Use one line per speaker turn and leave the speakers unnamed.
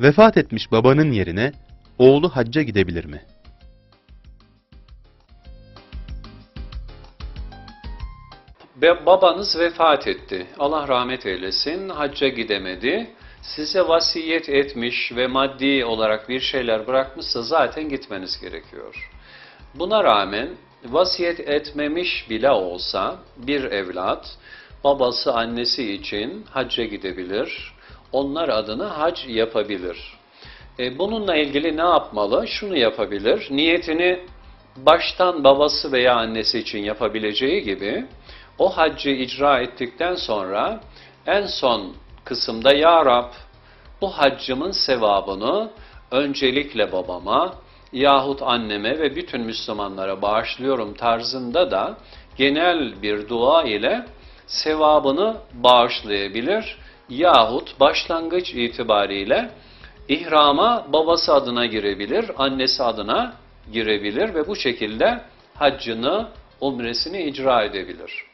Vefat etmiş babanın yerine oğlu hacca gidebilir mi?
Ve babanız vefat etti. Allah rahmet eylesin. Hacca gidemedi. Size vasiyet etmiş ve maddi olarak bir şeyler bırakmışsa zaten gitmeniz gerekiyor. Buna rağmen vasiyet etmemiş bile olsa bir evlat babası annesi için hacca gidebilir. Onlar adına hac yapabilir. E, bununla ilgili ne yapmalı? Şunu yapabilir. Niyetini baştan babası veya annesi için yapabileceği gibi o haccı icra ettikten sonra en son kısımda Ya Rab bu haccımın sevabını öncelikle babama yahut anneme ve bütün Müslümanlara bağışlıyorum tarzında da genel bir dua ile sevabını bağışlayabilir yahut başlangıç itibariyle ihrama babası adına girebilir, annesi adına girebilir ve bu şekilde haccını, umresini icra edebilir.